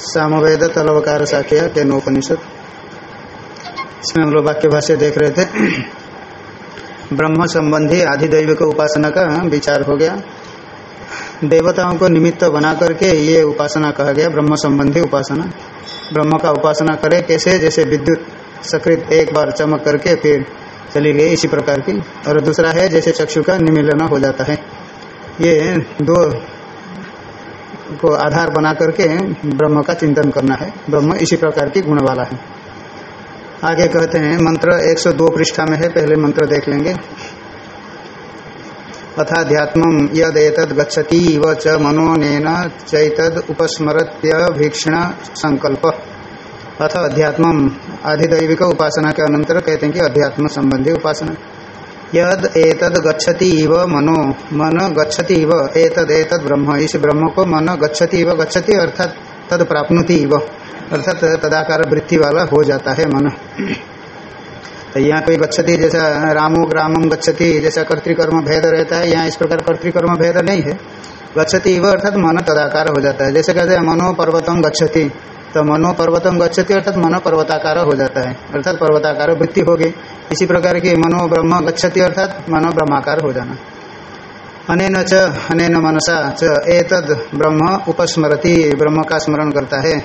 सामवेद तलवकार साख्या केनोपनिषद इसमें हम लोग वाक्य भाष्य देख रहे थे। ब्रह्म संबंधी आधिदैविक उपासना का विचार हो गया। देवताओं को निमित्त बना करके ये उपासना कहा गया ब्रह्म संबंधी उपासना। ब्रह्म का उपासना करे कैसे? जैसे विद्युत सकृत एक बार चमक करके फिर चली गई इसी प्रकार की। और दूसरा है, जैसे चक्षु का निमिलना हो जाता है। ये दो को आधार बना करके ब्रह्म का चिंतन करना है। ब्रह्म इसी प्रकार की गुण वाला है। आगे कहते हैं, मंत्र 102 पृष्ठा में है, पहले मंत्र देख लेंगे। अथाध्यात्म यद एतद गच्छति व च मनोनेन चैतद उपस्मरत्य भीक्षण संकल्प। अथ अध्यात्म आधिदैविक उपासना के अनंतर कहते हैं कि अध्यात्म संबंधी उपासना। यद एतद गच्छति इव मनो। मन गच्छति इव एतद एतद ब्रह्म। इस ब्रह्म को मन गच्छति इव गच्छति अर्थात तद प्राप्नुति इव अर्थात तदाकार वृत्ति वाला हो जाता है मन। तो यहाँ कोई गच्छति, जैसा रामो ग्रामम गच्छति, जैसा कर्तिकर्म भेद रहता है, यहाँ इस प्रकार कर्तिकर्म भेद नहीं है। गच्छति इव अर्थात मन तदाकार हो जाता है। जैसे कहते हैं, मनो पर्वतम गच्छति। तो मनो पर्वतम गच्छति, अर्थात मनो पर्वताकार हो जाता है। अर्थात पर्वताकार वृत्ति होगी। इसी प्रकार की मनो ब्रह्म गच्छति, अर्थात मनो ब्रह्माकार हो जाना। अनेन च, अनेन मनसा च, एतद ब्रह्म उपस्मरति, ब्रह्म का स्मरण करता है।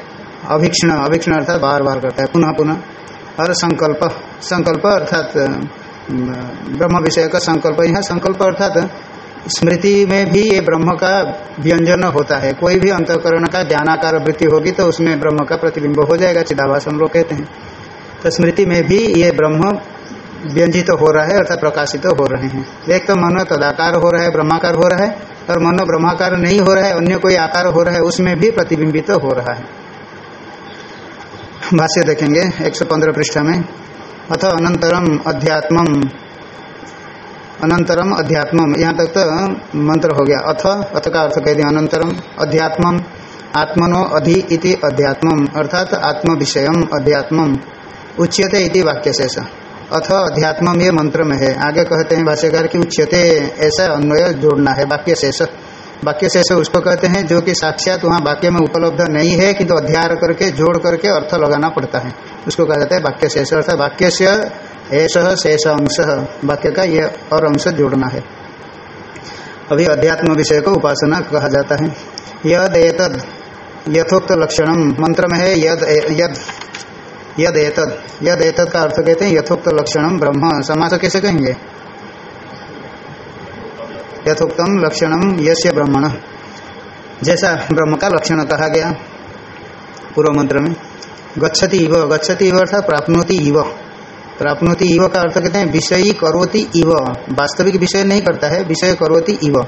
अभीक्षण अभीक्षण अर्थात बार बार करता है, पुनः पुनः। और संकल्प संकल्प अर्थात, ब्रह्म विषय का संकल्प, यहाँ संकल्प अर्थात स्मृति में भी ये ब्रह्म का व्यंजन होता है। कोई भी अंतकरण का ज्ञानाकार वृत्ति होगी तो उसमें ब्रह्म का प्रतिबिंब हो जाएगा, चिदाभास हम लोग कहते हैं। तो स्मृति में भी ये ब्रह्म व्यंजित तो हो रहा है अर्थात प्रकाशित तो हो रहे हैं। एक तो मनो तदाकार हो रहा है, ब्रह्माकार हो रहा है, और मनो ब्रह्माकार नहीं हो रहा है, अन्य कोई आकार हो रहा है, उसमें भी प्रतिबिंबित तो हो रहा है। भाष्य देखेंगे 115 पृष्ठा में, अथ अनंतरम अध्यात्मम अनंतरम अध्यात्मम। यहाँ तक तो मंत्र हो गया। अथ अथ का अर्थ कह दिया, अनंतरम अध्यात्मम, आत्मनो अधि इति अध्यात्मम, अर्थात आत्म विषयम अध्यात्मम। उच्यते इति वाक्य शेष अथ, अध्यात्मम ये मंत्र में है। आगे कहते हैं भाष्यकार की उच्यते, ऐसा अन्वय जोड़ना है, वाक्य शेष वाक्य शेष उसको कहते हैं जो कि साक्षात वहाँ वाक्य में उपलब्ध नहीं है किंतु तो अध्याय करके, जोड़ करके अर्थ लगाना पड़ता है। उसको कहा जाता है वाक्य शेष अर्थात वाक्य से ऐसा शेष अंश वाक्य का ये और अंश जोड़ना है। अभी अध्यात्म विषय को उपासना कहा जाता है। यद एतद यथोक्त लक्षणम मंत्र में है यद यद यद एतद। यद एतद का अर्थ कहते हैं यथोक्त लक्षणम ब्रह्म। समास कैसे कहेंगे? यथोक्तम लक्षणम यश्य ब्रह्मण। जैसा ब्रह्म का लक्षण कहा गया पूर्व मंत्र में। गच्छति इव गच्छति इव अर्थात प्राप्नोति इव। प्राप्नोति इव का अर्थ कहते हैं, विषयी करोति इव। वास्तविक विषय नहीं करता है, विषय करोति इव।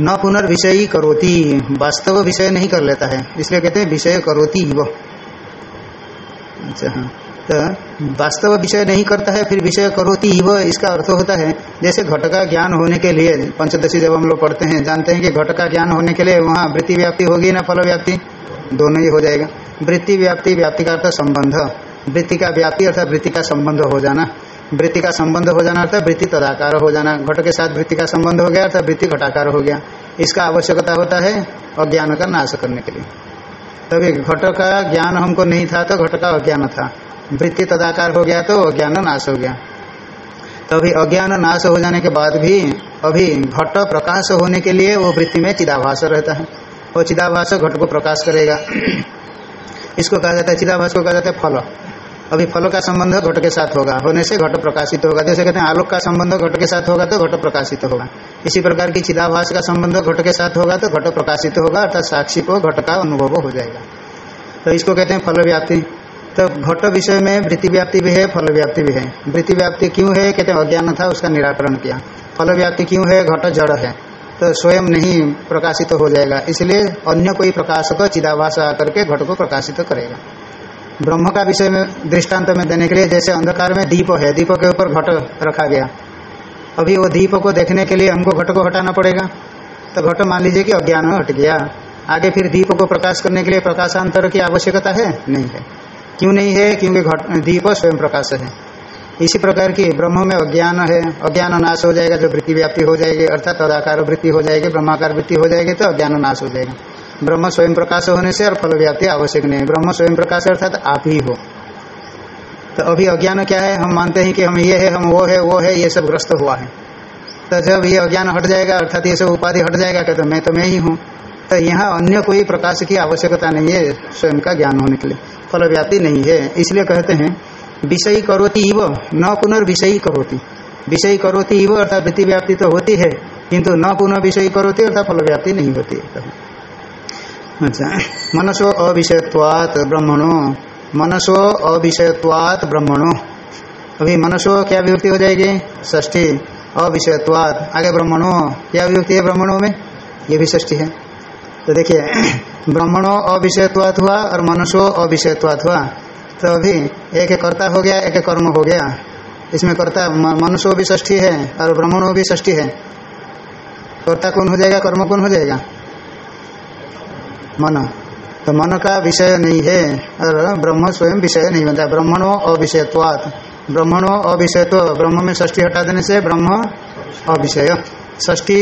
न पुनर्विषयी करोति, वास्तव विषय नहीं कर लेता है, इसलिए कहते हैं विषय करोति इव। अच्छा हाँ। तो वास्तव विषय नहीं करता है, फिर विषय करोती वह इसका अर्थ होता है, जैसे घट का ज्ञान होने के लिए, पंचदशी जब हम लोग पढ़ते हैं, जानते हैं कि घट का ज्ञान होने के लिए वहाँ वृत्ति व्याप्ति होगी ना फल व्याप्ति दोनों ही हो जाएगा। वृत्ति व्याप्ति व्याप्ति का अर्थ संबंध। वृत्ति का व्याप्ति अर्थात वृत्ति का संबंध हो जाना। वृत्ति का संबंध हो जाना अर्थात वृत्ति तदाकार हो जाना। घट के साथ वृत्ति का संबंध हो गया अर्थात वृत्ति घटाकार हो गया। इसका आवश्यकता होता है अज्ञान का नाश करने के लिए। तभी घट का ज्ञान हमको नहीं था तो घट का अज्ञान था। वृत्ति तदाकार हो गया तो अज्ञान नाश हो गया। तो अभी अज्ञान नाश हो जाने के बाद भी, अभी घट प्रकाश होने के लिए वो वृत्ति में चिदाभास रहता है। वो चिदाभास घट को प्रकाश करेगा। इसको कहा जाता है, चिदाभास को कहा जाता है फल। अभी फल का संबंध घट के साथ होगा। होने से घट प्रकाशित होगा। जैसे कहते हैं, आलोक का संबंध घट के साथ होगा तो घट प्रकाशित होगा। इसी प्रकार की चिदाभास का संबंध घट के साथ होगा तो घट प्रकाशित होगा, अर्थात साक्षी को घट का अनुभव हो जाएगा। तो इसको कहते हैं फल व्याप्ति तो घट विषय में वृत्ति व्याप्ति भी है फल व्याप्ति भी है। वृत्ति व्याप्ति क्यों है? कहते हैं, अज्ञान था, उसका निराकरण किया। फल व्याप्ति क्यों है? घट जड़ है। तो स्वयं नहीं प्रकाशित हो जाएगा। इसलिए अन्य कोई प्रकाशक चिदाभास आकर के घट को प्रकाशित करेगा। ब्रह्म का विषय में, दृष्टांत में देने के लिए जैसे अंधकार में दीप है, दीप के ऊपर घट रखा गया। अभी वो दीप को देखने के लिए हमको घट को हटाना पड़ेगा। तो घट मान लीजिए कि अज्ञान में हट गया। आगे फिर दीप को प्रकाश करने के लिए प्रकाशांतर की आवश्यकता है? नहीं है। क्यों नहीं है? क्योंकि घट, दीप स्वयं प्रकाश है। इसी प्रकार की ब्रह्म में अज्ञान है। अज्ञान नाश हो जाएगा, जो वृत्ति व्याप्ति हो जाएगी, अर्थात तदाकार वृत्ति हो जाएगी, ब्रह्माकार वृत्ति हो जाएगी तो अज्ञान नाश हो जाएगा। ब्रह्म स्वयं प्रकाश होने से और फल व्याप्ति आवश्यक नहीं है। ब्रह्म स्वयं प्रकाश अर्थात आप ही हो। तो अभी अज्ञान क्या है? हम मानते हैं कि हम ये है, हम वो है वो है, ये सब ग्रस्त हुआ है। तो जब ये अज्ञान हट जाएगा, अर्थात ये सब उपाधि हट जाएगा कहते तो मैं तो मैं ही हूँ। तो यहाँ अन्य कोई प्रकाश की आवश्यकता नहीं है स्वयं का ज्ञान होने के लिए। फल व्याप्ति नहीं है। इसलिए कहते हैं, विषयी करोती इव, न पुनर्विषयी करोती। विषयी करोती इव अर्थात वृत्ति व्याप्ति तो होती है, किंतु न पुनः विषयी करोती अर्थात फल व्याप्ति नहीं होती। अच्छा। मनसो अविषयत्वात ब्रह्मणो। मनसो अविषयत्वात ब्रह्मणो। अभी मनसो क्या विभक्ति हो जाएगी? ष्ठी अविषयत्वात आगे ब्रह्मणो। क्या विभक्ति है ब्रह्मणों में? ये भी ष्ठी है। तो देखिए, ब्रह्मणो अविषयत्वात हुआ और मनुष्यो अविषयत्वात हुआ। तो अभी एक कर्ता हो गया, एक कर्म हो गया। इसमें कर्ता मनुष्य भी ष्ठी है और ब्रह्मणो भी ष्ठी है। कर्ता कौन हो जाएगा? कर्म कौन हो जाएगा? मन तो मन का विषय नहीं है और ब्रह्म स्वयं विषय नहीं बनता ब्रह्मणो अविषयत्वात ब्रह्मणो अविषयत्व ब्रह्म में ष्ठी हटा देने से ब्रह्म अविषय ष्ठी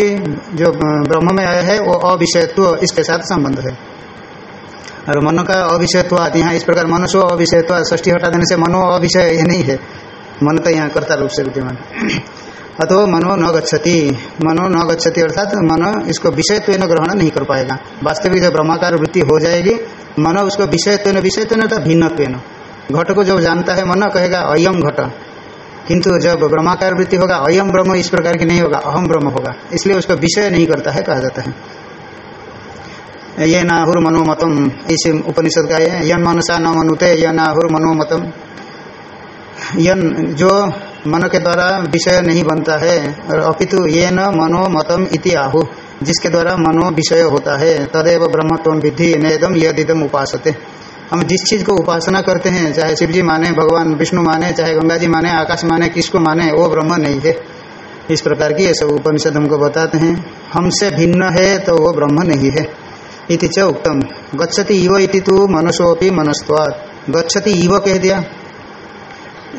जो ब्रह्म में आया है वो अविषयत्व इसके साथ संबंध है और मन का अविषयत्व यहाँ इस प्रकार मनुष्य अविषयत्व ष्ठी हटा देने से मनो अविषय ये नहीं है मन तो यहाँ कर्ता रूप से विद्यमान अतो मनो न गच्छति। मनो न गच्छति अर्थात मन इसको विषयत्व ग्रहण नहीं कर पाएगा। वास्तविक जब ब्रह्माकार वृत्ति हो जाएगी, मनो उसको विषयत्व विषयत्व अर्थात भिन्नत्व घट को जब जानता है, मन कहेगा अयम घट। किंतु जब ब्रह्माकार वृत्ति होगा अयम ब्रह्म इस प्रकार की नहीं होगा अहम ब्रह्म होगा। इसलिए उसको विषय नहीं करता है, कहा जाता है। ये नाहुर मनोमतम इस उपनिषद का ये यन मनसा न मनुते यह नाहुर मनोमतम यन जो मन के द्वारा विषय नहीं बनता है, और अपितु ये न मनो मतम इति आहु, जिसके द्वारा मनो विषय होता है, तदेव ब्रह्मत्व विधि नेदम यदिदम उपासते। हम जिस चीज़ को उपासना करते हैं, चाहे शिव जी माने, भगवान विष्णु माने, चाहे गंगा जी माने, आकाश माने, किसको माने, वो ब्रह्म नहीं है। इस प्रकार की ये सब उपनिषद हमको बताते हैं। हमसे भिन्न है तो वो ब्रह्म नहीं है। इति च उत्तम गच्छति इव इति तो मनसोपी मनस्वाद गच्छति इव कह दिया।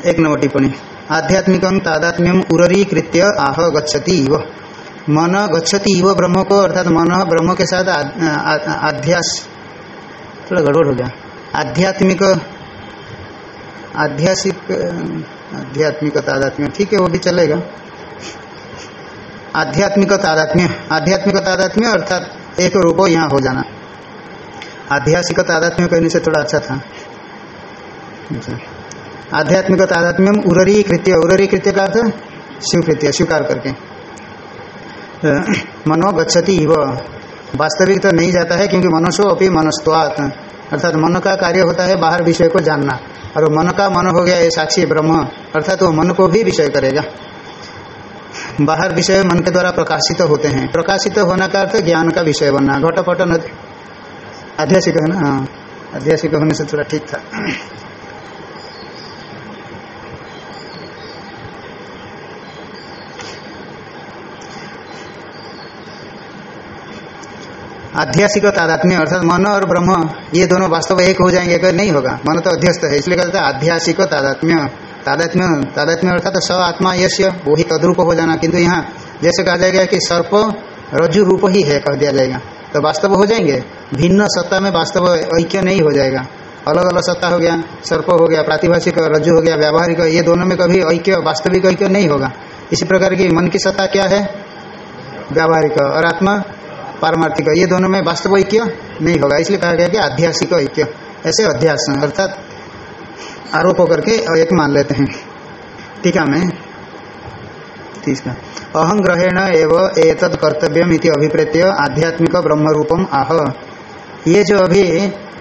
एक नंबर टिप्पणी। आध्यात्मिक तादात्म्यम उरीकृत्य आह गच्छति इव। मन गच्छति इव ब्रह्म को अर्थात मन ब्रह्म के साथ आध्यास थोड़ा गड़बड़ हो गया आध्यात्मिक, आध्यासिक, आध्यात्मिक तादात्म्य। ठीक है वो भी चलेगा आध्यात्मिक तादात्म्य। आध्यात्मिक तादात्म्य, अर्थात एक रूप यहाँ हो जाना। आध्यासिक तादात्म्य कहने से थोड़ा अच्छा था। अच्छा आध्यात्मिक तादात्म्यम उररी कृत्य उररी कृत्य का अर्थ स्वीकृत्य, स्वीकार करके। मनो गच्छति इव। वास्तविक तो नहीं जाता है क्योंकि मनुष्य अपनी मनस्वात अर्थात मन का कार्य होता है बाहर विषय को जानना। और मन का मन हो गया ये साक्षी ब्रह्म। अर्थात वो मन को भी विषय करेगा। बाहर विषय मन के द्वारा प्रकाशित होते हैं। प्रकाशित होने का अर्थ ज्ञान का विषय बनना। घटपट नदी आध्यासिक है ना? हाँ। आध्यासिक होने से थोड़ा ठीक था। आध्यासिक तादात्म्य अर्थात मन और ब्रह्म, ये दोनों वास्तव एक हो जाएँगे अगर नहीं होगा। मन तो अध्यस्त है, इसलिए कहते हैं आध्यासिक, तादात्म्य। तादात्म्य तादात्म्य अर्थात स आत्मा यश वही तद्रूप हो जाना। किंतु यहाँ जैसे कहा जाएगा कि सर्प रज्जु रूप ही है, कह दिया जाएगा। तो वास्तव हो जाएँगे? भिन्न सत्ता में वास्तव ऐक्य नहीं हो जाएगा। अलग अलग सत्ता हो गया, सर्प हो गया, प्रातिभाषिक, रज्जु हो गया, व्यावहारिक, ये दोनों में कभी ऐक्य, वास्तविक ऐक्य नहीं होगा। इसी प्रकार की मन की सत्ता क्या है? व्यावहारिक। और आत्मा? पारमार्थिक ये दोनों में वास्तव ऐक्य नहीं होगा। इसलिए कहा गया कि आध्यासिक ऐक्य। ऐसे अध्यास अर्थात आरोप होकर के एक मान लेते हैं। टीका में तीसरा अहम ग्रहेण एवं एतद कर्तव्यम इति अभिप्रेत्य आध्यात्मिक ब्रह्म रूपम आह। ये जो अभी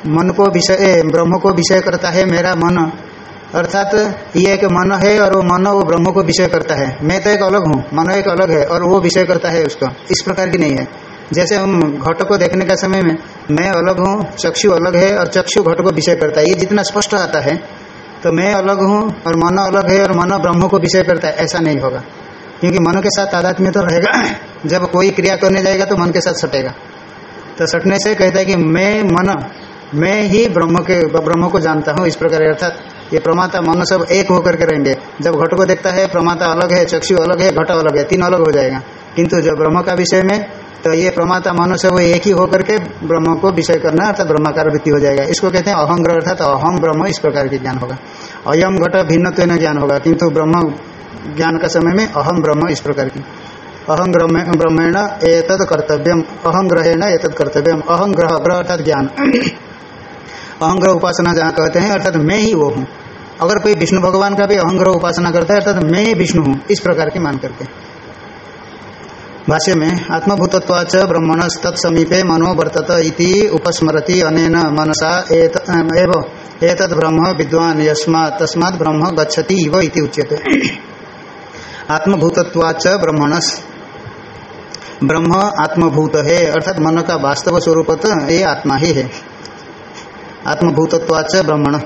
मन को विषय, ब्रह्म को विषय करता है, मेरा मन, अर्थात ये एक मन है और वो मन वो ब्रह्म को विषय करता है। मैं तो एक अलग हूँ, मन एक अलग है और वो विषय करता है उसका। इस प्रकार की नहीं है। जैसे हम घट को देखने का समय में मैं अलग हूँ, चक्षु अलग है और चक्षु घट को विषय करता है। ये जितना स्पष्ट आता है तो मैं अलग हूँ और मन अलग है और मन ब्रह्म को विषय करता है, ऐसा नहीं होगा। क्योंकि मन के साथ तादात्म्य तो रहेगा, जब कोई क्रिया करने जाएगा तो मन के साथ सटेगा। तो सटने से कहता है कि मैं मन, मैं ही ब्रह्म के, ब्रह्म को जानता हूँ, इस प्रकार अर्थात ये प्रमाता, मन सब एक होकर के रहेंगे। जब घट को देखता है, प्रमाता अलग है, चक्षु अलग है, घट अलग है, तीन अलग हो जाएगा। किंतु जब ब्रह्म का विषय में तो ये प्रमाता मनुष्य वो एक ही होकर के ब्रह्म को विषय करना अर्थात ब्रह्माकार वृत्ति हो जाएगा। इसको कहते हैं अहंग्रह अर्थात अहम ब्रह्म, इस प्रकार के ज्ञान होगा। अयम घट भिन्न ज्ञान होगा, किंतु ब्रह्म ज्ञान का समय में अहम ब्रह्म, इस प्रकार की। अहं ब्रह्मेण एतद कर्तव्यम, अहं ग्रहेण एतद कर्तव्यम, अहं ग्रह ग्रह अर्थात ज्ञान। अहंग्रह उपासना जहाँ कहते हैं, अर्थात मैं ही वो हूँ। अगर कोई विष्णु भगवान का भी अहंग्रह उपासना करता है, अर्थात मैं ही विष्णु हूँ, इस प्रकार की मान करके। भाष्य में आत्मभूतत्वाच ब्रह्मण तत्समीपे मनो वर्तत इति उपस्मरति अनेन मनसा एव, एतद ब्रह्म विद्वान यस्मा तस्मात् ब्रह्म गच्छति इव इति उच्यते। आत्मभूतत्वाच ब्रह्मणस, ब्रह्म आत्मभूत है अर्थात मन का वास्तव स्वरूप ये आत्मा ही है। आत्मभूतत्वाच ब्रह्मण,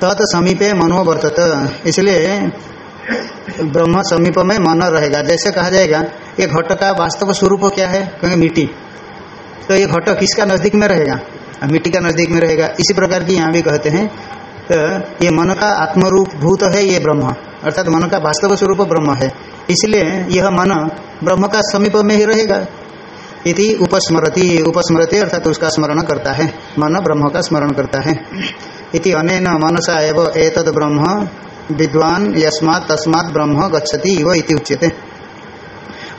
तत् समीपे मनो वर्तत, इसलिए ब्रह्म समीप में मन रहेगा। जैसे कहा जाएगा, ये घट का वास्तव स्वरूप क्या है? कहेंगे मिट्टी। तो ये घट किसका नज़दीक में रहेगा? मिट्टी का नज़दीक में रहेगा। इसी प्रकार की यहाँ भी कहते हैं तो ये मन का आत्मरूप भूत है, ये ब्रह्म। अर्थात मन का वास्तव स्वरूप ब्रह्म है। इसलिए यह मन ब्रह्म का समीप में ही रहेगा। इति उपस्मृति उपस्मृति अर्थात उसका स्मरण करता है। मन ब्रह्म का स्मरण करता है। इति अनेन मनसा एव एतद ब्रह्म। विद्वान यस्मात् तस्मात् ब्रह्म गच्छति इव इति उच्यते।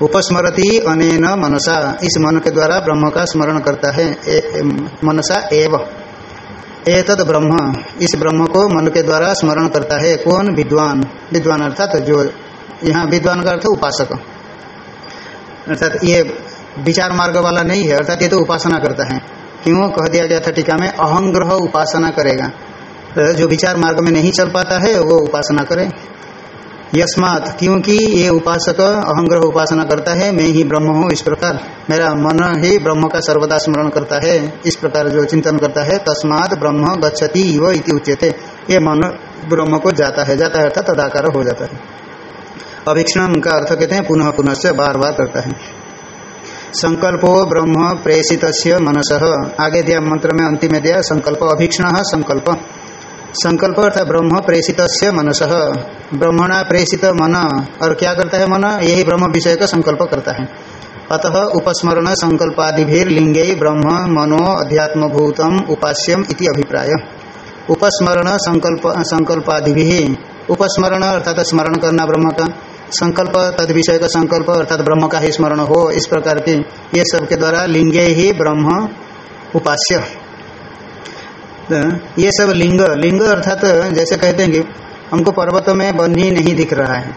उपस्मरति अनेन मनसा। इस मन के द्वारा ब्रह्म का स्मरण करता है। ए, ए, मनसा एव। एतद ब्रह्म। इस ब्रह्म को मन के द्वारा स्मरण करता है। कौन? विद्वान। विद्वान अर्थात जो यहाँ विद्वान का अर्थ उपासक। अर्थात ये विचार मार्ग वाला नहीं है। अर्थात ये तो उपासना करता है। क्यों? कह दिया गया था टीका में अहंग्रह उपासना करेगा। जो विचार मार्ग में नहीं चल पाता है, वो उपासना करे। यस्मात, क्योंकि ये उपासक अहंग्रह उपासना करता है, मैं ही ब्रह्म हूँ, इस प्रकार। मेरा मन ही ब्रह्म का सर्वदा स्मरण करता है, इस प्रकार जो चिंतन करता है, तस्मात ब्रह्म गच्छति वो इति उच्यते। ये मन ब्रह्म को जाता है जाता है अर्थात तदाकार हो जाता है। अभिक्षण का अर्थ कहते हैं, पुनः पुनः से बार बार करता है। संकल्पो ब्रह्म प्रेषित मनस। आगे दिया मंत्र में, अंतिम दिया, संकल्प अभीक्षण संकल्प। संकल्प अर्थात ब्रह्म प्रेषित मनस। ब्रह्मणा प्रेषित मन, और क्या करता है मन? यही ब्रह्म विषय का संकल्प करता है। अतः उपस्मरण संकल्पादिभीर लिंगे ब्रह्म मनो अध्यात्मभूतम उपास्यम इति अभिप्राय। उपस्मरण संकल्प संकल्पादि उपस्मरण अर्थात स्मरण करना ब्रह्म का। संकल्प तद विषय का संकल्प, अर्थात ब्रह्म का ही स्मरण हो। इस प्रकार की ये सब के द्वारा लिंगे ही ब्रह्म उपास्य। ये सब लिंग लिंग अर्थात तो जैसे कहते हैं कि हमको पर्वतों में बन्ही नहीं दिख रहा है,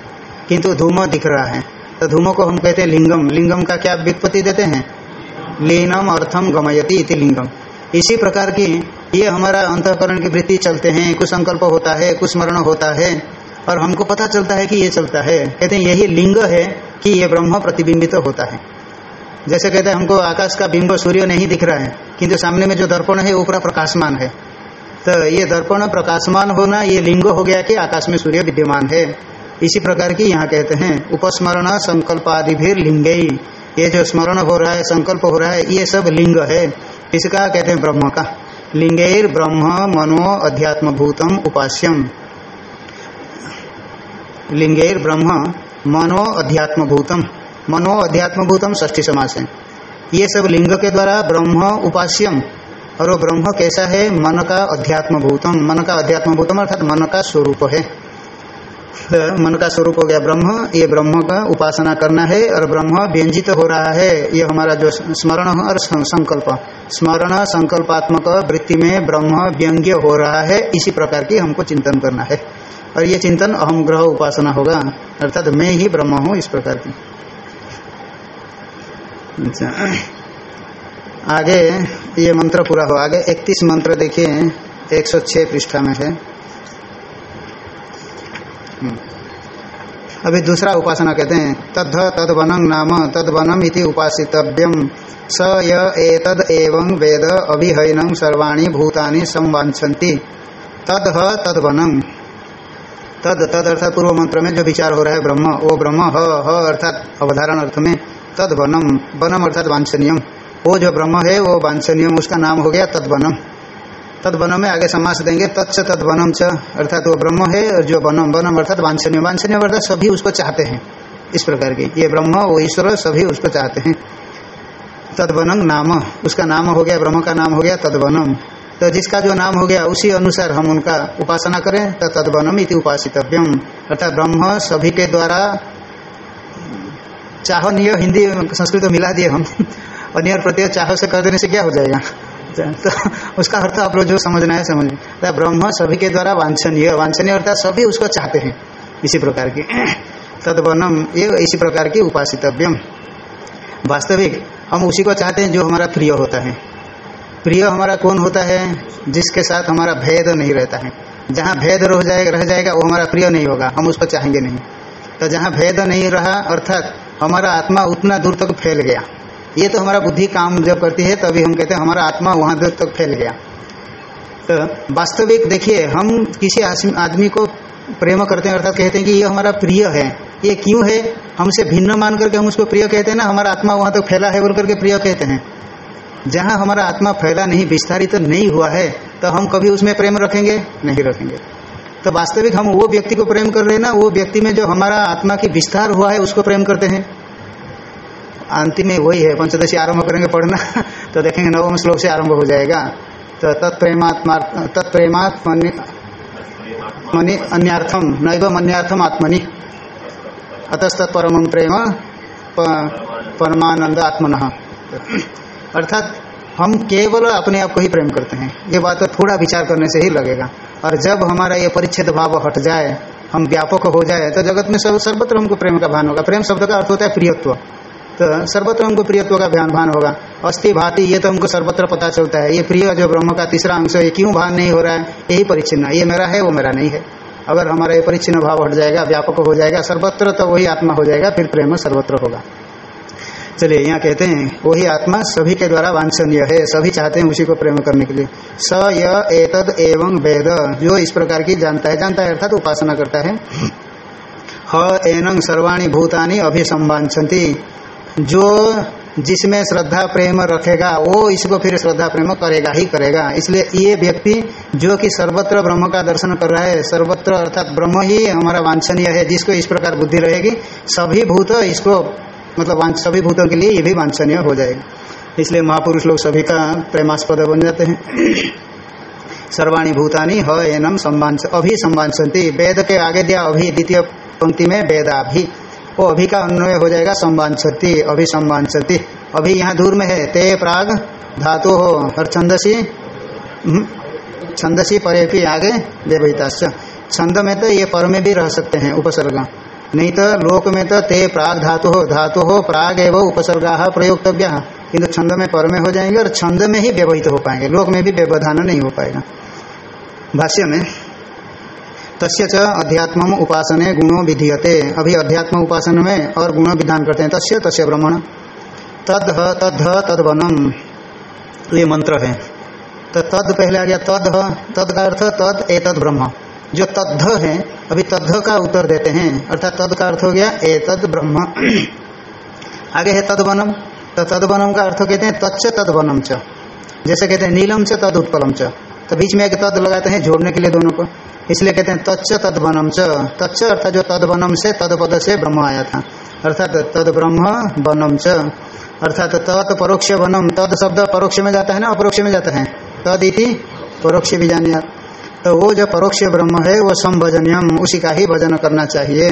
किंतु धूम दिख रहा है। तो धूमो को हम कहते हैं लिंगम। लिंगम का क्या व्युत्पत्ति देते हैं? लीनम अर्थम गमयती इति लिंगम। इसी प्रकार की ये हमारा अंतकरण की वृत्ति चलते हैं, कुछ संकल्प होता है, कुछ स्मरण होता है, और हमको पता चलता है कि ये चलता है। कहते हैं यही लिंग है कि ये ब्रह्म प्रतिबिंबित तो होता है। जैसे कहते हैं, हमको आकाश का बिंब सूर्य नहीं दिख रहा है, किंतु सामने में जो दर्पण है, वो पूरा प्रकाशमान है। तो ये दर्पण प्रकाशमान होना, ये लिंग हो गया कि आकाश में सूर्य विद्यमान है। इसी प्रकार की यहाँ कहते हैं, उपस्मरण संकल्प आदि भी लिंग। ये जो स्मरण हो रहा है, संकल्प हो रहा है, ये सब लिंग है। इसका कहते हैं ब्रह्म का। लिंगेर ब्रह्म मनो अध्यात्म भूतम उपास्यम। लिंगेर ब्रह्म मनो अध्यात्म भूतम मनो अध्यात्म भूतम ष्ठी समास। है ये सब लिंग के द्वारा ब्रह्म उपास्यम। और वो ब्रह्म कैसा है? मन का अध्यात्म भूतम मन का अध्यात्म भूतम अर्थात मन का स्वरूप है। मन का स्वरूप हो गया ब्रह्म। ये ब्रह्म का उपासना करना है और ब्रह्म व्यंजित हो रहा है। ये हमारा जो स्मरण और संकल्प। स्मरण संकल्पात्मक वृत्ति में ब्रह्म व्यंग्य हो रहा है। इसी प्रकार की हमको चिंतन करना है। और ये चिंतन अहम ग्रह उपासना होगा। अर्थात मैं ही ब्रह्म हूँ इस प्रकार की। अच्छा आगे ये मंत्र पूरा हो, आगे इकतीस मंत्र देखिए 106 पृष्ठा में है। हम्म। अभी दूसरा उपासना कहते हैं तद वनम नाम तद वनम इति उपासितव्यम स यद एवं वेद अभिहैनं सर्वाणी भूतानि संवांछन्ति तद तद वनम तद तद अर्थात पूर्व मंत्र में जो विचार हो रहा है ब्रह्म, वो ब्रह्म ह अर्थात अवधारण अर्थ में तद वनम वनम अर्थात वांछनीयम वो जो ब्रह्म है, वो वांछनीयम, उसका नाम हो गया तद वनम तद वनम में आगे समास देंगे तत्स तद वनम च, अर्थात वो ब्रह्म है, और जो वनम वनम अर्थात वांछनीय वांछनीय अर्थात सभी उसको चाहते हैं। इस प्रकार के, ये ब्रह्म, वो ईश्वर, सभी उसको चाहते हैं। तदवनम नाम, उसका नाम हो गया, ब्रह्म का नाम हो गया तदवनम। तो जिसका जो नाम हो गया, उसी अनुसार हम उनका उपासना करें तो तदवनम इति उपासितव्यम। अर्थात ब्रह्म सभी के द्वारा चाहनीय हिंदी संस्कृत तो मिला दिए हम। और नियर प्रत्यय चाह से कर देने से क्या हो जाएगा? तो उसका अर्थ आप लोग जो समझना है समझ तो ब्रह्म सभी के द्वारा वांछनीय वांछनीय अर्थात सभी उसको चाहते हैं इसी प्रकार की। तदवनम ये इसी प्रकार की उपासितव्यम। वास्तविक हम उसी को चाहते हैं जो हमारा प्रिय होता है। प्रिय हमारा कौन होता है? जिसके साथ हमारा भेद नहीं रहता है। जहाँ भेद रह जाएगा रह जाएगा, वो हमारा प्रिय नहीं होगा। हम उसको चाहेंगे नहीं। तो जहाँ भेद नहीं रहा, अर्थात हमारा आत्मा उतना दूर तक फैल गया। ये तो हमारा बुद्धि काम जब करती है, तभी हम कहते हैं हमारा आत्मा वहाँ दूर तक फैल गया। तो वास्तविक देखिए, हम किसी आदमी को प्रेम करते हैं, अर्थात कहते हैं कि ये हमारा प्रिय है। ये क्यों है? हमसे भिन्न मान करके हम उसको प्रिय कहते हैं ना, हमारा आत्मा वहाँ तक फैला है बोल करके प्रिय कहते हैं। जहाँ हमारा आत्मा फैला नहीं, विस्तारित तो नहीं हुआ है तो हम कभी उसमें प्रेम रखेंगे? नहीं रखेंगे। तो वास्तविक हम वो व्यक्ति को प्रेम कर रहे हैं ना, वो व्यक्ति में जो हमारा आत्मा की विस्तार हुआ है, उसको प्रेम करते हैं। अंतिम में वही है, पंचदशी आरंभ करेंगे पढ़ना तो देखेंगे नवम श्लोक से आरंभ हो जाएगा। तो तत्प्रेमात्मा, तत्प्रेमात्मनि अन्यार्थम नैव मन्यार्थम आत्मनि। अतस्त परम प्रेम परमानंद आत्मन। अर्थात हम केवल अपने आप को ही प्रेम करते हैं। ये बात तो थोड़ा विचार करने से ही लगेगा। और जब हमारा ये परिच्छेद भाव हट जाए, हम व्यापक हो जाए तो जगत में सर्वत्र हमको प्रेम का भान होगा। प्रेम शब्द का अर्थ होता है प्रियत्व। तो सर्वत्र हमको प्रियत्व का ध्यान भान होगा। अस्थि भाति, ये तो हमको सर्वत्र पता चलता है। ये प्रिय जो ब्रह्म का तीसरा अंश है क्यों भान नहीं हो रहा है? यही परिचिन्न ये मेरा है, वो मेरा नहीं है। अगर हमारा ये परिचिन्न भाव हट जाएगा, व्यापक हो जाएगा, सर्वत्र तो वही आत्मा हो जाएगा, फिर प्रेम सर्वत्र होगा। चलिए, यहाँ कहते हैं, वही आत्मा सभी के द्वारा वांछनीय है, सभी चाहते हैं उसी को प्रेम करने के लिए। स य एतद एवं वेद, जो इस प्रकार की जानता है जानता है अर्थात तो उपासना करता है। ह एनंग सर्वाणी भूतानी अभिसंवांछती जो जिसमें श्रद्धा, प्रेम रखेगा, वो इसको फिर श्रद्धा, प्रेम करेगा, ही करेगा। इसलिए ये व्यक्ति, जो कि सर्वत्र ब्रह्म का दर्शन कर रहा है, सर्वत्र अर्थात ब्रह्म ही हमारा वांछनीय है, जिसको इस प्रकार बुद्धि रहेगी, सभी भूत इसको मतलब सभी भूतों के लिए ये भी वांछनीय हो जाएगा। इसलिए महापुरुष लोग सभी का प्रेमास्पद बन जाते हैं। सर्वाणी भूतानी ह एनम संवांश अभी संवांशंती वेद के आगे दिया अभी, द्वितीय पंक्ति में वेदा भी वो अभी का अन्वय हो जाएगा संवांशति अभी संवांशति अभी यहाँ दूर में है। ते प्राग धातु हो और छंदसी। छंदसी परे भी आगे व्यवहिता छंद में तो ये पर में भी रह सकते हैं, उपसर्ग। नहीं तो लोक में तो ते प्राग धातु हो धातु हो, प्राग एवं उपसर्गा प्रयोगतव्य किंतु छंद में पर में हो जाएँगे और छंद में ही व्यवहित हो पाएँगे। लोक में भी व्यवधान नहीं हो पाएगा। भाष्य में, तस्य च अध्यात्म उपासने गुणों विधीयते। अभी अध्यात्म उपासन में और गुण विधान करते हैं। तस्य तस्य ब्रह्मण। तद तद तदवनम। ये मंत्र है। तो तद पहले आ गया तद तद का अर्थ तद, एतद ब्रह्म। जो तद्ध है, अभी तद्ध का उत्तर देते हैं। अर्थात तद का अर्थ हो गया, एतद ब्रह्म। आगे है तदवनम तो तदवनम का अर्थ कहते हैं तच्च तदवनम च। जैसे कहते हैं नीलम से तद उत्पलम च। तो बीच में एक तद लगाते हैं जोड़ने के लिए दोनों को। इसलिए कहते हैं तच्च तदवनम च। तच्च अर्थात जो तदवनम से तदपद से ब्रह्म आया था। अर्थात तद ब्रह्म वनम च। अर्थात तत् परोक्ष वनम। तद शब्द परोक्ष में जाता है ना, अपरोक्ष में जाता है। तद इति परोक्ष भी जानिए तो वो जो परोक्ष ब्रह्म है, वो संभजनियम, उसी का ही भजन करना चाहिए।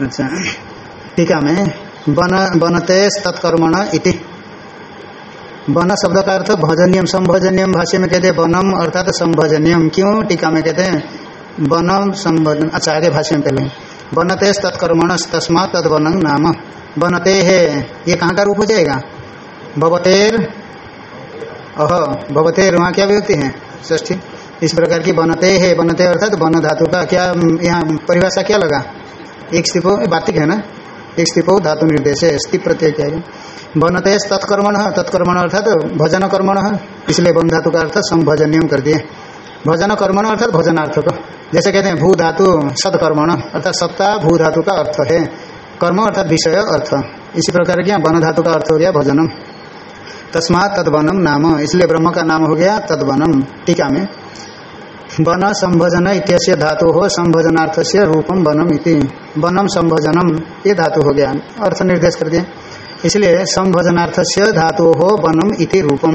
अच्छा ठीक है, मैं बन बनते तत्कर्मण इति। वन शब्द का अर्थ भजनियम, संभजनियम भाष्य में कहते हैं वनम अर्थात संभजनियम। क्यों? टीका में कहते हैं वनम संभजन अच्छा आगे भाष्य में पहले। बनते तत्कर्मण तस्मा तद वनंग नाम। बनते है, ये कहाँ का रूप हो जाएगा? भवतेर, अह, भवतेर, वहाँ क्या व्यक्ति है? ष्ठी इस प्रकार की बनते है, बनते अर्थात वन धातु का क्या यहाँ परिभाषा क्या लगा? एक स्थिपो बातिक है ना? एक स्थिपो धातु निर्देश है, स्थिप प्रत्यय क्या है? बनते तत्कर्मण तत्कर्मण अर्थात भजन कर्मण है। इसलिए वन धातु का अर्थ संभजन्यम कर दिए। भजन कर्मण अर्थात भजनार्थ का। जैसे कहते हैं, भू धातु, सत्कर्मण, अर्थात सत्ता, भू धातु का अर्थ है। कर्म अर्थात विषय, अर्थ। इसी प्रकार के वन धातु का अर्थ हो गया भजनम। तस्मात तदवनम नाम। इसलिए ब्रह्म का नाम हो गया तदवनम। टीका में। वन संभजन इत्यस्य धातु हो संभजनार्थ से रूपम वनम इति। वनम संभजनम, ये धातु हो गया अर्थ निर्देश कर दिया इसलिए संभजनार्थ से धातु हो वनम इति रूपम।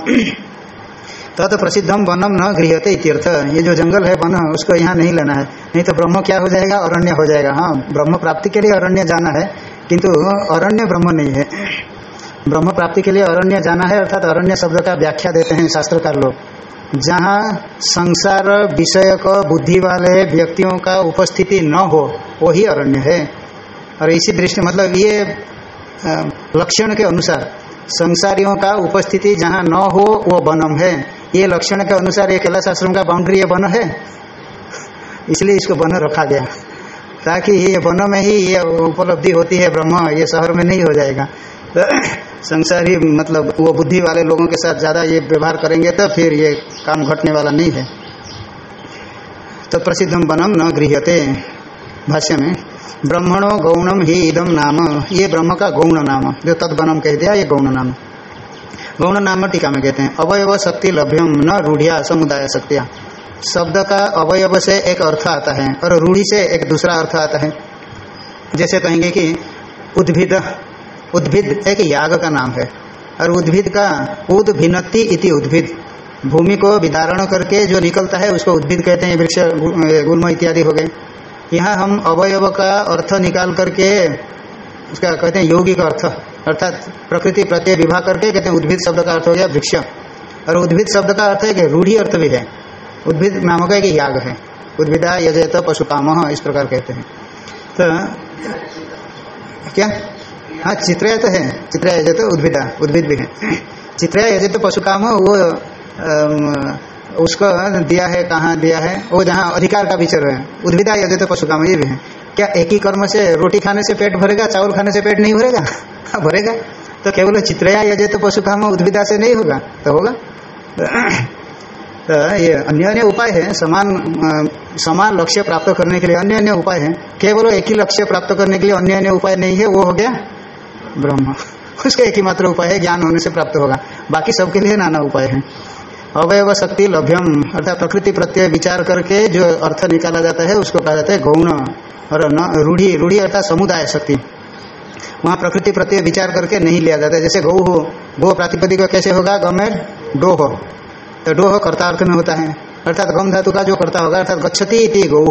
तत् प्रसिद्धम वनम न गृहते इत्यर्थ। ये जो जंगल है, वन, उसको यहाँ नहीं लेना है। नहीं तो ब्रह्म क्या हो जाएगा? अरण्य हो जाएगा। हाँ ब्रह्म प्राप्ति के लिए अरण्य जाना है, किंतु अरण्य ब्रह्म नहीं है। ब्रह्म प्राप्ति के लिए अरण्य जाना है, अर्थात अरण्य शब्द का व्याख्या देते हैं शास्त्रकार लोग। जहाँ संसार विषय को बुद्धि वाले व्यक्तियों का उपस्थिति न हो, वही अरण्य है। और इसी दृष्टि मतलब ये लक्षण के अनुसार, संसारियों का उपस्थिति जहाँ न हो, वो वनम है। ये लक्षण के अनुसार ये कैलाश आश्रम का बाउंड्री ये वन है। इसलिए इसको वन रखा गया। ताकि ये वन में ही ये उपलब्धि होती है ब्रह्म, ये शहर में नहीं हो जाएगा। तो संसारी मतलब वो बुद्धि वाले लोगों के साथ ज़्यादा ये व्यवहार करेंगे तो फिर ये काम घटने वाला नहीं है। तो प्रसिद्धम वनम न गृहते भाष्य में, ब्रह्मणो गौणम ही इदम नाम। ये ब्रह्म का गौण नाम, जो तद कह दिया, ये गौण नाम। गौण नाम टीका में कहते हैं, अवयव शक्ति लभ्यम न रूढ़िया समुदाय शक्तिया। शब्द का अवयव से एक अर्थ आता है और रूढ़ी से एक दूसरा अर्थ आता है। जैसे कहेंगे कि उद्भिद उद्भिद, एक याग का नाम है। और उद्भिद का उद्भिन्नति इति उद्भिद। भूमि को विदारण करके जो निकलता है, उसको उद्भिद कहते हैं, वृक्ष गुल्म इत्यादि हो गए। यहाँ हम अवयव का अर्थ निकाल करके, उसका कहते हैं यौगिक अर्थ, अर्थात प्रकृति प्रत्यय विवाह करके कहते हैं उद्भिद शब्द का अर्थ हो गया वृक्ष। और उद्भिद शब्द का अर्थ है कि रूढ़ी अर्थ भी है। उद्भिद नामक है कि याग है। उद्भिदा यजत पशु काम इस प्रकार कहते हैं। तो क्या? हाँ चित्रया तो है चित्रया यजत उद्भिदा उद्भिद भी है। चित्रया यजत पशु काम वो उसको दिया है कहाँ दिया है वो जहाँ अधिकार का विचार है। उद्भिदा यजत पशु काम ये भी है। क्या एक ही कर्म से रोटी खाने से पेट भरेगा चावल खाने से पेट नहीं भरेगा? हाँ, भरेगा। तो केवल चित्रया यजे तो पशु काम उद्भिदा से नहीं होगा तो होगा। तो ये अन्य अन्य उपाय है समान समान लक्ष्य प्राप्त करने के लिए अन्य अन्य उपाय है। केवल एक ही लक्ष्य प्राप्त करने के लिए अन्य अन्य उपाय नहीं है वो हो गया ब्रह्म। उसका एक ही मात्र उपाय है, ज्ञान होने से प्राप्त होगा। बाकी सबके लिए नाना उपाय है। अवयव शक्ति लभ्यम, अर्थात प्रकृति प्रत्यय विचार करके जो अर्थ निकाला जाता है, उसको कहा जाता है गौण। और रूढ़ी रूढ़ी अर्थात समुदाय शक्ति। वहाँ प्रकृति प्रत्यय विचार करके नहीं लिया जाता है। जैसे गौ हो, गो प्रातिपदिक कैसे होगा? गौ में डो तो डोह कर्ता अर्थ में होता है। अर्थात गम धातु का जो करता होगा, अर्थात गच्छति गौ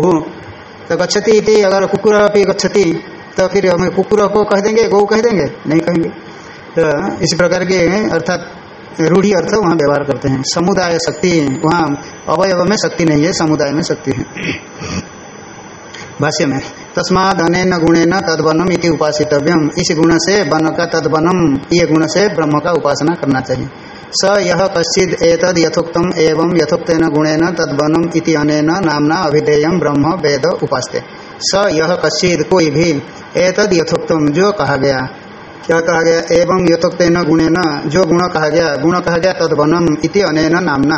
तो गच्छति अगर कुकुर गच्छति तो फिर हमें कुकुर को कह देंगे, गौ कह देंगे? नहीं कहेंगे। तो इस प्रकार के, अर्थात रूढ़ी अर्थ वहाँ व्यवहार करते हैं। समुदाय शक्ति वहाँ अवयव में शक्ति नहीं है, समुदाय में शक्ति है। भाष्य में, तस्माद अनेन गुणेन तदवनम इति उपासितव्यम। इस गुण से वन का तदवनम, ये गुण से ब्रह्म का उपासना करना चाहिए। स यह कश्चिद एतद यथोक्तम एवं यथोक्तेन गुणेन तदवनम इति अनेन नामना अभिधेयम ब्रह्म वेद उपासते। स यह कश्चिद कोई भी। एतद यथोक्तम, जो कहा गया। क्या कहा गया? एवं यथोक्तेन न जो गुण कहा गया। गुण कहा गया तदवनम इति अनेन नामना।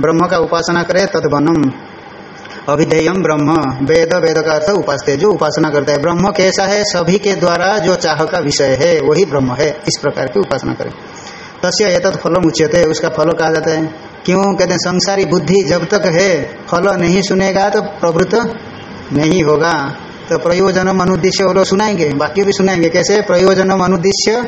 ब्रह्म का उपासना करे तदवनम। अभिधेयम ब्रह्म। वेद वेद का अर्थ उपास जो उपासना करता है, ब्रह्म कैसा है? सभी के द्वारा जो चाह का विषय है, वही ब्रह्म है। इस प्रकार की उपासना करें। तस्य एतत् फलम उच्यते। उसका फल कहा जाता है? क्यों? कहते हैं, संसारी बुद्धि जब तक है, फल नहीं सुनेगा तो प्रवृत्त नहीं होगा तो प्रयोजनम अनुद्देश्य वो लोग सुनाएँगे, बाकी भी सुनाएँगे। कैसे? प्रयोजनम अनुद्देश्य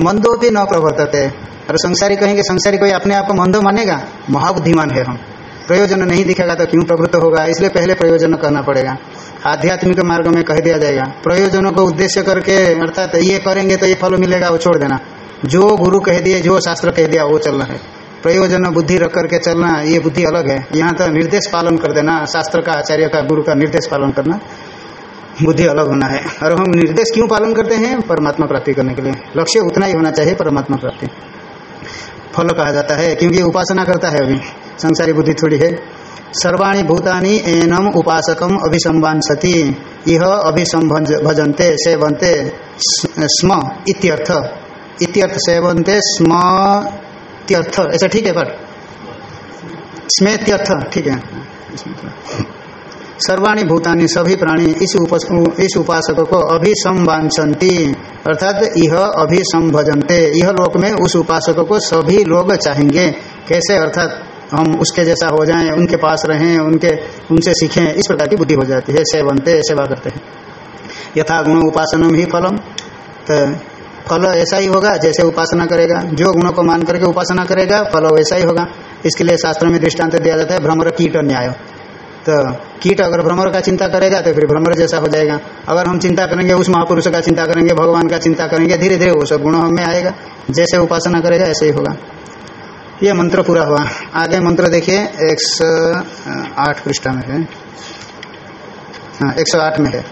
मंदो भी न प्रवर्तते। और संसारी कहेंगे, संसारी कोई अपने आप को मंदो मानेगा? महाबुद्धिमान है हम। प्रयोजन नहीं दिखेगा तो क्यों प्रवृत्त होगा? इसलिए पहले प्रयोजन करना पड़ेगा। आध्यात्मिक मार्ग में कह दिया जाएगा। प्रयोजनों को उद्देश्य करके, अर्थात ये करेंगे तो ये फल मिलेगा, वो छोड़ देना। जो गुरु कह दिए, जो शास्त्र कह दिया, वो चलना है। प्रयोजन बुद्धि रख करके चलना, ये बुद्धि अलग है। यहाँ तो निर्देश पालन कर देना, शास्त्र का, आचार्य का, गुरु का निर्देश पालन करना, बुद्धि अलग होना है। और हम निर्देश क्यों पालन करते हैं? परमात्मा प्राप्ति करने के लिए। लक्ष्य उतना ही होना चाहिए, परमात्मा प्राप्ति। फल कहा जाता है, क्योंकि उपासना करता है अभी। संसारी बुद्धि थोड़ी है। सर्वाणी भूतानी एनम उपासकम अभिसंबांसति यह अभिसंभजनते, सेवन्ते, स्म इत्यर्थ। इत्यर्थ सेवन्ते, स्म इत्यर्थ। ऐसा ठीक है पर? स्मेत्यर्थ ठीक है। सर्वाणी भूतानी सभी प्राणी इस उपस, इस उपासक को अभिसंवांसती अर्थात यह अभिसंभजनते। यह लोक में उस उपासक को सभी लोग चाहेंगे। कैसे? अर्थात हम उसके जैसा हो जाएँ उनके पास रहें उनके उनसे सीखें इस प्रकार की बुद्धि हो जाती है। सेवनते सेवा करते हैं। यथा गुण उपासना ही फलम। तो फल ऐसा ही होगा जैसे उपासना करेगा, जो गुणों को मान करके उपासना करेगा, फल वैसा ही होगा। इसके लिए शास्त्र में दृष्टांत दिया जाता है भ्रमर कीट न्याय। तो कीट अगर भ्रमर का चिंता करेगा तो फिर भ्रमर जैसा हो जाएगा। अगर हम चिंता करेंगे, उस महापुरुष का चिंता करेंगे, भगवान का चिंता करेंगे धीरे धीरे वो सब गुण हमें आएगा। जैसे उपासना करेगा, ऐसे ही होगा। ये मंत्र पूरा हुआ। आगे मंत्र देखिए, एक सौ आठ पृष्ठा में है। हाँ एक सौ आठ में है।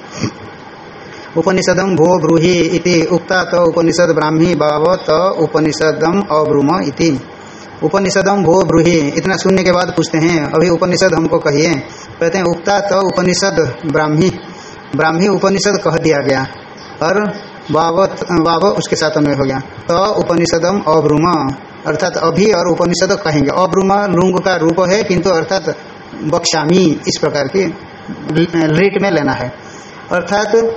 उपनिषदम भो ब्रूहि इति उक्ता तो उपनिषद ब्राह्मी भाव तो उपनिषदम अब्रूम इति। उपनिषदम भो ब्रूहि, इतना सुनने के बाद पूछते हैं, अभी उपनिषद हमको कहिए? कहते हैं, उक्ता तो उपनिषद ब्राह्मी। ब्राह्मी उपनिषद कह दिया गया। और वावत वाव उसके साथ अन्वय हो गया। तो उपनिषदम अब्रूम। अर्थात अभी और उपनिषद कहेंगे। अब्रूम लुंग का रूप है, किंतु अर्थात बक्षामी इस प्रकार की रीट में लेना है। अर्थात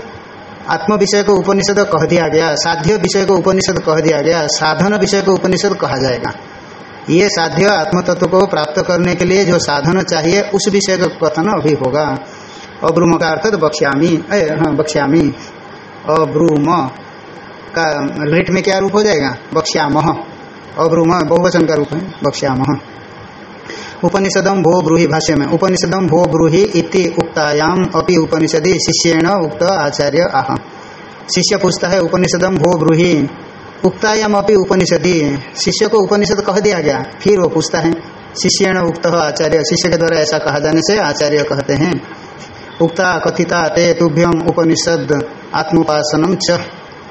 आत्म विषय को उपनिषद कह दिया गया साध्य विषय को उपनिषद कह दिया गया साधन विषय को उपनिषद कहा जाएगा ये साध्य आत्म तत्व को प्राप्त करने के लिए जो साधन चाहिए, उस विषय का कथन अभी होगा। अब्रूम का अर्थ बक्ष्यामी हाँ बक्ष्यामी। अब्रूम का लिट में क्या रूप हो जाएगा? बक्ष्याम। अब्रूम बहुवचन का रूप है। बक्ष्याम। उपनिषदम भो ब्रूही भाष्य में उपनिषदम भो ब्रूही इति उक्तायाम अपि उपनिषदि शिष्येण उक्त आचार्य आह शिष्य पूछता है उपनिषदम भो ब्रूहि। उक्तायाम अपि उपनिषदि। शिष्य को उपनिषद कह दिया गया? फिर वो पूछता है। शिष्येण उक्त आचार्य शिष्य के द्वारा ऐसा कहा जाने से आचार्य कहते हैं, उक्ता कथिता ते तुभ्यम उपनिषद आत्मोपासनम च।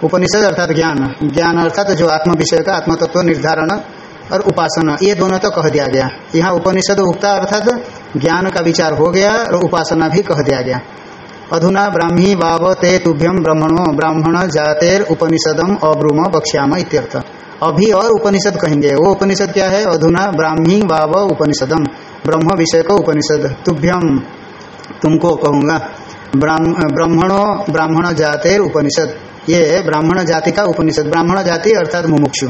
उपनिषद अर्थात ज्ञान। ज्ञान अर्थात जो आत्म विषय का आत्मतत्व निर्धारण और उपासना, ये दोनों तो कह दिया गया। यहाँ उपनिषद उक्ता अर्थात ज्ञान का विचार हो गया और उपासना भी कह दिया गया। अधुना ब्राह्मी वाव ते तुभ्यम ब्राह्मणो, ब्राह्मण जातेर उपनिषदम अब्रूम बक्ष्याम इत्यर्थ। अभी और उपनिषद कहेंगे। वो उपनिषद क्या है? अधुना ब्राह्मी वाव उपनिषदम। ब्रह्म विषय को उपनिषद। तुभ्यम तुमको कहूँगा। ब्राह्मणो, ब्राह्मण जातेर उपनिषद। ये ब्राह्मण जाति का उपनिषद। ब्राह्मण जाति अर्थात मुमुक्षु।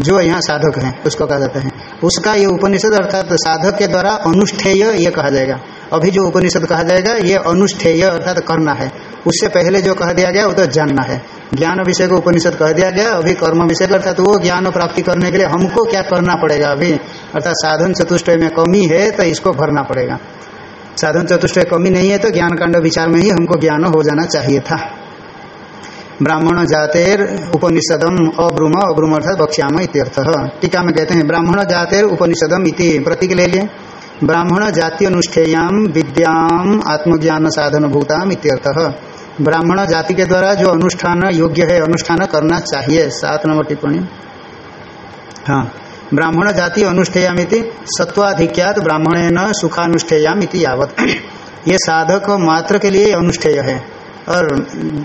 जो यहाँ साधक है, उसको कहा जाता है। उसका ये उपनिषद अर्थात तो साधक के द्वारा अनुष्ठेय ये कहा जाएगा। अभी जो उपनिषद कहा जाएगा, ये अनुष्ठेय अर्थात तो करना है। उससे पहले जो कह दिया गया, वो तो जानना है। ज्ञान विषय को उपनिषद कह दिया गया, अभी कर्म विषय अर्थात वो ज्ञान प्राप्ति करने के लिए हमको क्या करना पड़ेगा अभी? अर्थात साधन चतुष्टय में कमी है तो इसको भरना पड़ेगा। साधन चतुष्टय कमी नहीं है तो ज्ञान कांड विचार में ही हमको ज्ञान हो जाना चाहिए था। ब्राह्मण जातेर उपनिषदम अब्रुम अब्रुम अर्थात बक्ष्याम इत्यर्थ। टीका में कहते हैं, ब्राह्मण जातेर उपनिषदम इति प्रतीक ले लिए। ब्राह्मण जाति अनुष्ठेयाम विद्याम आत्मज्ञान साधन भूताम इत्यर्थ। ब्राह्मण जाति के द्वारा जो अनुष्ठान योग्य है, अनुष्ठान करना चाहिए। सात नंबर टिप्पणी। हाँ ब्राह्मण जाति अनुष्ठेयामिति सत्वाधिक्यात ब्राह्मणेन सुखानुष्ठेयाम यावत। ये साधक मात्र के लिए अनुष्ठेय है। और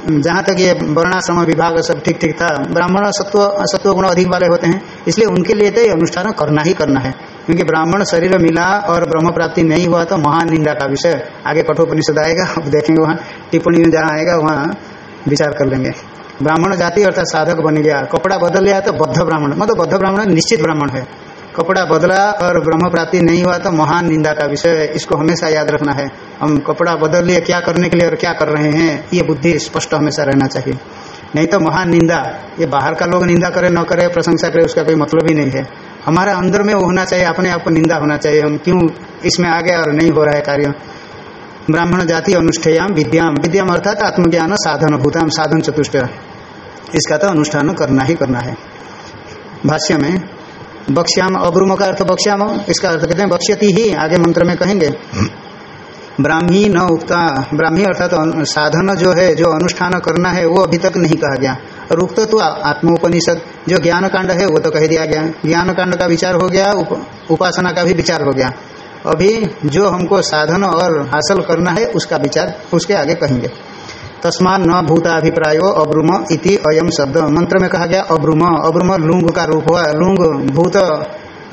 जहाँ तक ये वर्णाश्रम विभाग सब ठीक ठीक था, ब्राह्मण सत्व सत्व गुण अधिक वाले होते हैं, इसलिए उनके लिए तो ये अनुष्ठान करना ही करना है। क्योंकि ब्राह्मण शरीर मिला और ब्रह्म प्राप्ति नहीं हुआ तो महान निंदा का विषय। आगे कठोपनिषद आएगा, अब देखेंगे वहाँ, टिप्पणी में जहाँ आएगा, वहाँ विचार कर लेंगे। ब्राह्मण जाति अर्थात साधक बन गया, कपड़ा बदल गया तो बद्ध ब्राह्मण मतलब बद्ध ब्राह्मण निश्चित ब्राह्मण है। कपड़ा बदला और ब्रह्म प्राप्ति नहीं हुआ तो महान निंदा का विषय है। इसको हमेशा याद रखना है। हम कपड़ा बदल लिए क्या करने के लिए और क्या कर रहे हैं, ये बुद्धि स्पष्ट हमेशा रहना चाहिए। नहीं तो महान निंदा, ये बाहर का लोग निंदा करे, न करे, प्रशंसा करे, उसका कोई मतलब ही नहीं है। हमारे अंदर में वो होना चाहिए, अपने आप को निंदा होना चाहिए। हम क्यों इसमें आ गए और नहीं हो रहा है कार्य? ब्राह्मण जाति अनुष्ठेयाम विद्याम। विद्याम अर्थात आत्मज्ञान साधन भूताम, साधन चतुष्ट। इसका तो अनुष्ठान करना ही करना है। भाष्य में बक्ष्याम अब्रुम का अर्थ बक्ष्याम इसका अर्थ कहते हैं बक्ष्यति ही आगे मंत्र में कहेंगे। ब्राह्मी न उक्ता ब्राह्मी अर्थात तो साधन जो है जो अनुष्ठान करना है वो अभी तक नहीं कहा गया। और उक्त तो आत्मोपनिषद जो ज्ञान कांड है वो तो कह दिया गया। ज्ञान कांड का विचार हो गया उप, उपासना का भी विचार हो गया। अभी जो हमको साधन और हासिल करना है उसका विचार उसके आगे कहेंगे। तस्मान न भूताभिप्रायो अब्रुम इति अयम शब्द। मंत्र में कहा गया, अब्रुम। अब्रुम लुंग का रूप हुआ। लुंग भूत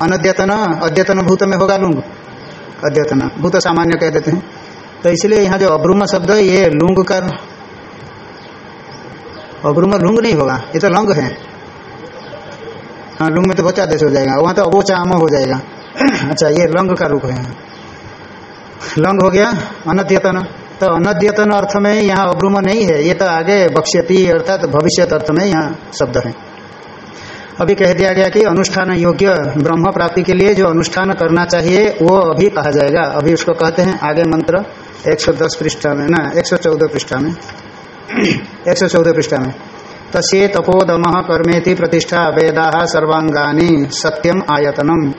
अनद्यतन, अद्यतन भूत में होगा लुंग। अद्यतन। भूत सामान्य कह देते हैं। तो इसलिए यहाँ जो अब्रुम शब्द है, ये लुंग का अब्रुम लुंग नहीं होगा। ये तो लंग है। हाँ लुंग में तो बच्चा देश हो जाएगा। वहाँ तो अबोचा आम हो जाएगा। अच्छा ये लंग का रूप है। लंग हो गया, अनद्यतन। तो अनद्यतन अर्थ में यहाँ अब्रुम नहीं है, ये तो आगे बक्ष्यति अर्थात भविष्य अर्थ में यहाँ शब्द है। अभी कह दिया गया कि अनुष्ठान योग्य ब्रह्म प्राप्ति के लिए जो अनुष्ठान करना चाहिए, वो अभी कहा जाएगा। अभी उसको कहते हैं आगे मंत्र 110 पृष्ठा में, ना 114 पृष्ठा में। 114 पृष्ठा में। तस्य तपोदम कर्मेति प्रतिष्ठा वेदा सर्वांगानी सत्यम आयतनम।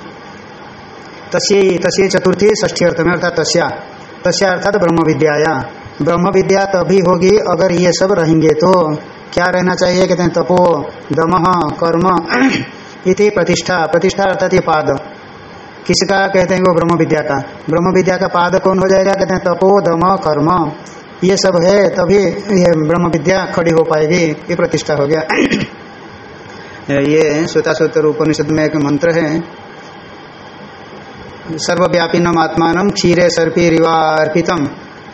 तस्य तस्य चतुर्थी ष्ठी अर्थ में अर्थात तस्या। तस्या अर्थात ब्रह्म विद्याया ब्रह्म विद्या तभी होगी अगर ये सब रहेंगे तो। क्या रहना चाहिए? कहते हैं, तपो, दम, कर्म इति प्रतिष्ठा। प्रतिष्ठा अर्थात ये पाद। किसका कहते हैं वो ब्रह्म विद्या का? ब्रह्म विद्या का पाद कौन हो जाएगा? कहते हैं, तपो, दम, कर्म। ये सब है, तभी ये ब्रह्म विद्या खड़ी हो पाएगी। ये प्रतिष्ठा हो गया। ये श्वेता सूत्र उपनिषद में एक मंत्र है। सर्वव्यापी नम आत्मान क्षीरे सर्पी रिवा अर्पितम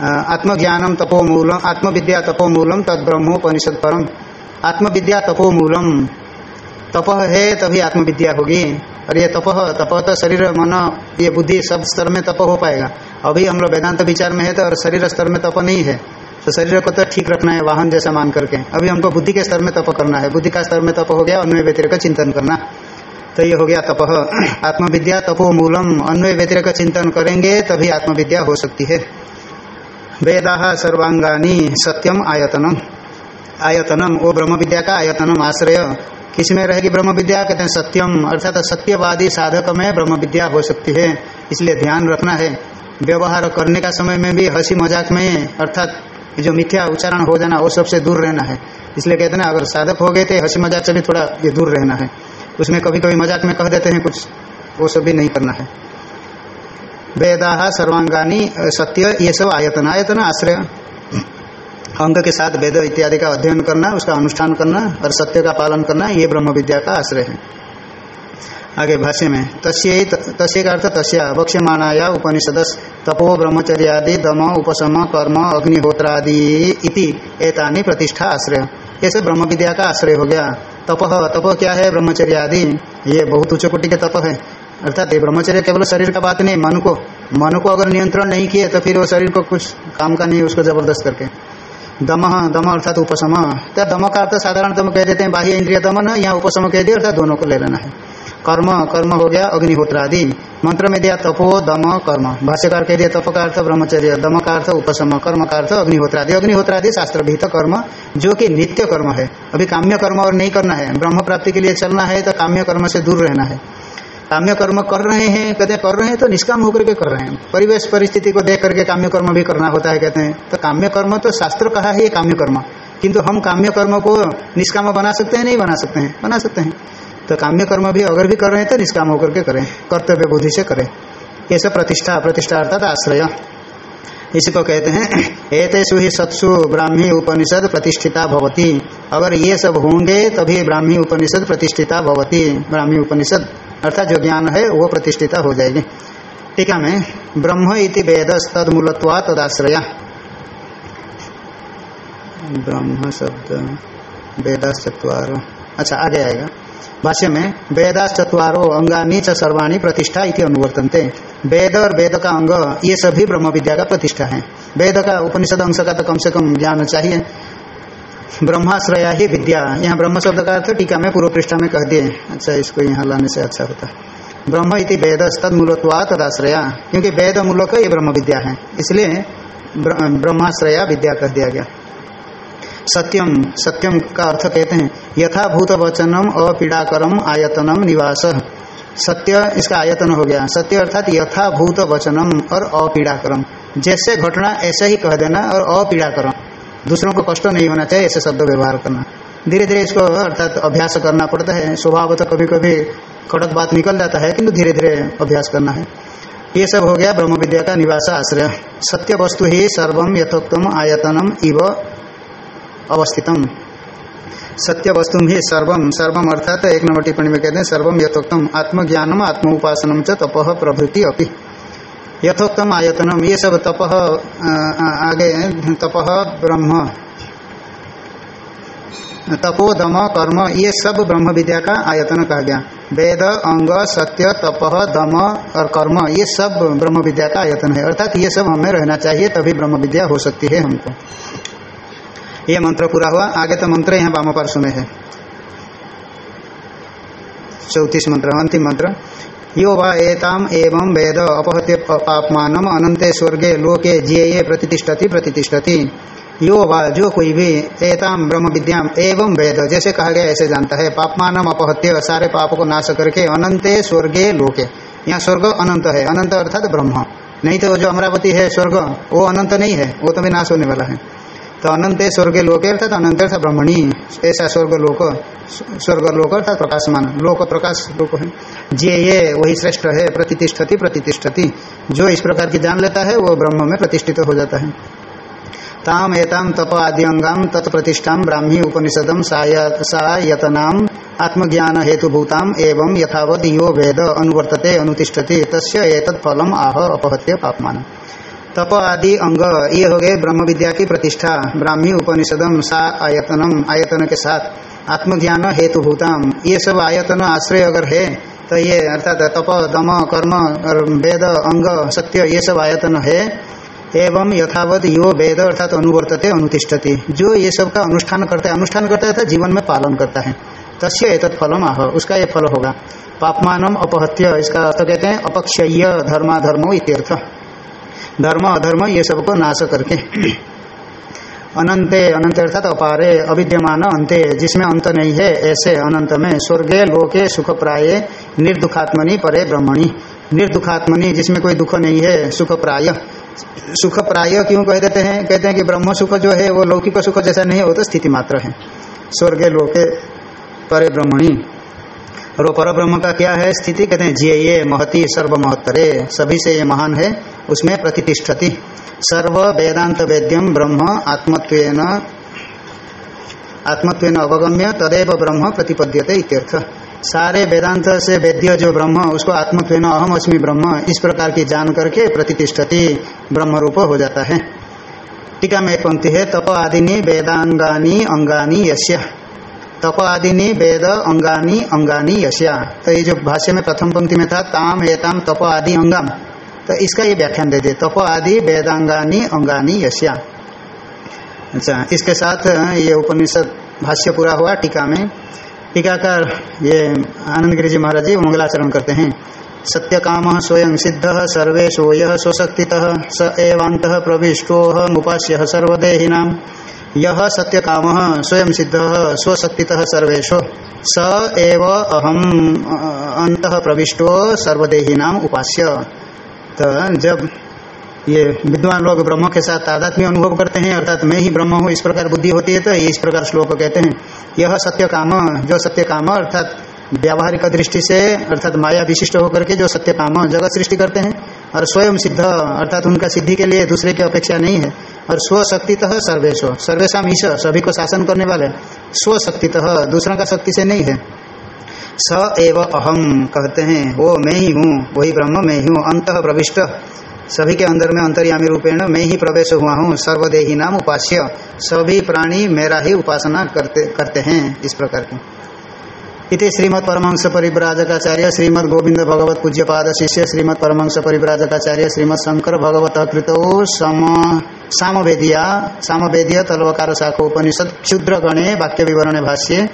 आत्मज्ञानम तपोमूलम, आत्मविद्या तपोमूलम तद ब्रह्मोपनिषद परम आत्मविद्या तपोमूलम। तप है, तभी आत्मविद्या होगी। और ये तप तप तो शरीर, मन, ये बुद्धि सब स्तर में तप हो पाएगा। अभी हम लोग वेदांत विचार में है तो और शरीर स्तर में तप नहीं है। तो शरीर को तो ठीक रखना है, वाहन जैसा मान करके। अभी हमको बुद्धि के स्तर में तप करना है। बुद्धि का स्तर में तप हो गया व्यतिरिक का चिंतन करना। तो ये हो गया तपह आत्मविद्या तपो मूलम। अन्वय व्यतिरिक चिंतन करेंगे, तभी आत्मविद्या हो सकती है। वेदा सर्वांगानी सत्यम आयतनम। आयतनम वो ब्रह्म विद्या का आयतनम आश्रय। किसमें रहेगी ब्रह्म विद्या कहते हैं सत्यम। अर्थात सत्यवादी साधक में ब्रह्म विद्या हो सकती है। इसलिए ध्यान रखना है। व्यवहार करने का समय में भी हँसी मज़ाक में, अर्थात जो मिथ्या उच्चारण हो जाना, वो सबसे दूर रहना है। इसलिए कहते हैं अगर साधक हो गए थे, हँसी मज़ाक से भी थोड़ा ये दूर रहना है। उसमें कभी कभी मज़ाक में कह देते हैं कुछ। वो सब भी नहीं करना है। वेदा सर्वांगानी सत्य, ये सब आयतन। आयतन आश्रय। अंग के साथ वेद इत्यादि का अध्ययन करना, उसका अनुष्ठान करना और सत्य का पालन करना, ये ब्रह्म विद्या का आश्रय है। आगे भाष्य में, तस्य तस्य का अर्थ तस्या, वक्ष्यमाणाया उपनिषद तपो ब्रह्मचर्यादि, दम उपशम, कर्म, अग्निहोत्रादि इति एतानी प्रतिष्ठा आश्रय। ऐसे ब्रह्म विद्या का आश्रय हो गया। तप तप क्या है ब्रह्मचर्य आदि? ये बहुत उच्च कोटि के तप है। अर्थात ये ब्रह्मचर्य केवल शरीर का बात नहीं, मन को। मन को अगर नियंत्रण नहीं किए तो फिर वो शरीर को कुछ काम का नहीं, उसको ज़बरदस्त करके। दम दम अर्थात उपशम। क्या दम का अर्थ साधारण दम कह देते हैं, बाह्य इंद्रिय दमन यहाँ उपशम कह दिया अर्थात दोनों को ले लेना है। कर्म कर्म हो गया अग्निहोत्र आदि मंत्र में दिया तपो, दम, कर्म। भाष्यकार कह दिया तप का अर्थ ब्रह्मचर्य दम का अर्थ उपशम कर्म का अर्थ अग्निहोत्र आदि अग्निहोत्र आदि शास्त्र भीत कर्म, जो कि नित्य कर्म है। अभी काम्य कर्म और नहीं करना है। ब्रह्म प्राप्ति के लिए चलना है तो काम्य कर्म से दूर रहना है। काम्य कर्म कर रहे हैं, कहते हैं, कर रहे हैं तो निष्काम होकर के कर रहे हैं। परिवेश परिस्थिति को देख करके काम्य कर्म भी करना होता है, कहते हैं। तो काम्य कर्म तो शास्त्र कहा है ये काम्य कर्म। किंतु हम काम्य कर्म को निष्काम बना सकते हैं, नहीं बना सकते हैं? बना सकते हैं। तो काम्य कर्म भी अगर भी कर रहे हैं तो निष्काम होकर के करें, कर्तव्य बुद्धि से करें। ये सब प्रतिष्ठा प्रतिष्ठा अर्थात आश्रय। इसी को कहते हैं एतेषु ही सत्सु ब्राह्मी उपनिषद प्रतिष्ठिता भवती। अगर ये सब होंगे, तभी ब्राह्मी उपनिषद प्रतिष्ठिता भवती। ब्राह्मी उपनिषद, अर्थात जो ज्ञान है, वो प्रतिष्ठिता हो जाएगी। टीका में ब्रह्म इति वेद तदमूलत्वा तदाश्रया। ब्रह्म शब्द वेदाश्चत्वारो अच्छा आगे आएगा। भाष्य में वेदाश्चत्वारो अंगानी च सर्वाणी प्रतिष्ठा इति अनुवर्तनते। वेद और वेद का अंग, ये सभी ब्रह्म विद्या का प्रतिष्ठा है। वेद का उपनिषद अंश का तो कम से कम ज्ञान चाहिए। ब्रह्माश्रया ही विद्या। यहाँ ब्रह्म शब्द का अर्थ टीका में पूर्व पृष्ठा में कह दिए। अच्छा इसको यहाँ लाने से अच्छा होता। है ब्रह्म इति वेद तद मूलत्वा तदाश्रया। क्योंकि वेद मूलक ये ब्रह्म विद्या है। इसलिए ब्रह्माश्रया विद्या कह दिया गया। सत्यम सत्यम का अर्थ कहते हैं यथाभूत वचनम अपीड़ाकरम आयतनम निवास। सत्य, इसका आयतन हो गया। सत्य अर्थात यथाभूत वचनम और अपीड़ाकरम। जैसे घटना ऐसे ही कह देना और अपीड़ाकरम। दूसरों को कष्ट नहीं होना चाहिए ऐसे शब्द व्यवहार करना। धीरे धीरे इसको अर्थात अभ्यास करना पड़ता है। स्वभाव तो कभी कभी कड़क बात निकल जाता है, किंतु धीरे धीरे अभ्यास करना है। ये सब हो गया ब्रह्म विद्या का निवास आश्रय। सत्य वस्तु ही सर्वम यथोक्तम आयतनम इव अवस्थितम। सत्य वस्तु ही सर्वम सर्वम अर्थात एक नंबर टिप्पणी में कहते हैं सर्वम यथोक्तम, आत्मज्ञानम आत्म उपासनम च तप प्रभृति अपनी यथोक्तम आयतनम, ये सब तप आगे, तप ब्रह्म। तपो दम कर्म, ये सब ब्रह्म विद्या का आयतन कहा गया। वेद, अंग, सत्य, तप, दम और कर्म, ये सब ब्रह्म विद्या का आयतन है। अर्थात ये सब हमें रहना चाहिए, तभी ब्रह्म विद्या हो सकती है हमको। ये मंत्र पूरा हुआ। आगे तो मंत्र यहाँ वाम पार्श्व में है। चौतीस मंत्र, अंतिम मंत्र। यो वा एताम एवं वेद अपहत्य पापमान अनंते स्वर्गे लोके जिये प्रतिष्ठति प्रतिष्ठति यो वा जो कोई भी एताम ब्रह्म विद्याम एवं वेद, जैसे कहा गया ऐसे जानता है। पापमान अपहत्य सारे पाप को नाश करके अनंते स्वर्गे लोके। यहाँ स्वर्ग अनंत है। अनंत अर्थात ब्रह्म। नहीं तो जो अमरावती है स्वर्ग, वो अनंत नहीं है। वो तो भी नाश होने वाला है। तो अनंत स्वर्ग लोक अर्थात अनंत अर्थात ब्रह्मणी, ऐसा स्वर्ग लोक स्वर्ग लोक अर्थात प्रकाशमान, लोक प्रकाश लोक है। जे ये, वही श्रेष्ठ है प्रतिष्ठति प्रतिष्ठति जो इस प्रकार की जान लेता है, वो ब्रह्म में प्रतिष्ठित हो जाता है। ताम एताम तप आदि अंगाम तत्प्रतिष्ठा ब्राह्मी उपनिषदम सायतनाम आत्मज्ञान हेतुभूताम एवं यथावत यो वेद अनुवर्तते, अनुतिष्ठति, तस्य एतत् फलम आह अपहत्य पापमान। तप आदि अंग। ये हो गए ब्रह्म विद्या की प्रतिष्ठा। ब्राह्मी उपनिषदम सा आयतनम, आयतन के साथ। आत्मज्ञान हेतुभूताम। ये सब आयतन आश्रय अगर है तो ये अर्थात तप, दम, कर्म वेद, अंग, सत्य, ये सब आयतन है। एवं यथावत यो वेद अर्थात अनुवर्तते, अनुतिष्ठति। जो ये सब का अनुष्ठान करता है, अनुष्ठान करता है तो जीवन में पालन करता है। तस्य एतत् फलम आह। उसका ये फल होगा। पापमानम अपहत्य, इसका अर्थ कहते हैं अपक्षय धर्मा धर्मो इत्यर्थ। धर्म, अधर्म, ये सबको नाश करके। अनंते, अनंत अर्थात अपारे, अविद्यमान, अंते, जिसमें अंत नहीं है, ऐसे अनंत में स्वर्गे, लोके सुख प्राय निर्दुखात्मनि, परे ब्रह्मणि। निर्दुखात्मनि, जिसमें कोई दुख नहीं है सुख प्राय सुख प्राय क्यों कह देते हैं? कहते हैं कि ब्रह्म सुख जो है, वो लौकिक सुख जैसा नहीं है तो स्थिति मात्र है। स्वर्गे, लोके, परे ब्रह्मणी। और वो पर ब्रह्म का क्या है? स्थिति कहते हैं जे ये महति सर्व महत्तरे सभी से ये महान है, उसमें प्रतिष्ठति। सर्व वेदांत वेद्यम ब्रह्म आत्मत्वेन आत्मत्वेन अवगम्य, तदेव ब्रह्म प्रतिपद्यते इत्यर्थ। सारे वेदांत से वेद्य जो ब्रह्म, उसको आत्मत्वेन अहम अस्मि ब्रह्म, इस प्रकार की जान करके प्रतिष्ठति ब्रह्म रूप हो जाता है। टीका में एक पंक्ति है, तप आदिनी वेदांगानी अंगानी यश्य तप आदिनी वेद अंगानी अंगानी यश्या तो ये जो भाष्य में प्रथम पंक्ति में था, ताम एताम तप आदि अंगाम। तो इसका ये व्याख्यान दे दे तप आदि वेदांगानी, अंगानी यश्या अच्छा इसके साथ ये उपनिषद भाष्य पूरा हुआ टीका में। टीकाकार ये आनंद गिरी जी महाराज जी मंगलाचरण करते हैं। सत्य काम स्वयं सिद्ध सर्वे सोय स्वशक्ति स एवंत प्रविष्टो, मुपास्य सर्वदेहिना यह सत्य काम स्वयं सिद्ध स्वशक्ति सर्वेशो स एव अहम अंत प्रविष्टो सर्वदेहिना उपास्य। तो जब ये विद्वान लोग ब्रह्म के साथ तादात्म्य अनुभव करते हैं, अर्थात मैं ही ब्रह्म हूँ, इस प्रकार बुद्धि होती है तो इस प्रकार श्लोक कहते हैं। यह सत्य काम जो सत्य काम अर्थात व्यावहारिक दृष्टि से, अर्थात माया विशिष्ट होकर के जो सत्य काम जगत सृष्टि करते हैं, और स्वयं सिद्ध, अर्थात उनका सिद्धि के लिए दूसरे की अपेक्षा नहीं है। और स्वशक्तितः सर्वेशो। सर्वेशम ईश्वर सभी को शासन करने वाले। स्वशक्तितः, दूसरों का शक्ति से नहीं है। स एव अहम कहते हैं वो मैं ही हूँ, वही ब्रह्म मैं ही हूँ, अंत प्रविष्ट। सभी के अंदर में अंतर्यामी रूपेण मैं ही प्रवेश हुआ हूँ, सर्वदेही नाम उपास्य। सभी प्राणी मेरा ही उपासना करते करते हैं, इस प्रकार की। इति श्रीमद परमहंस परिव्राजकाचार्य श्रीमद गोविंद भगवत पूज्य पाद शिष्य श्रीमद परमहंस परिव्राजकाचार्य श्रीमद शंकर भगवत कृतो सम सामवेदिया सामवेदीय तलवकार शाखोपनिषद क्षुद्र गणे वाक्य विवरण भाष्य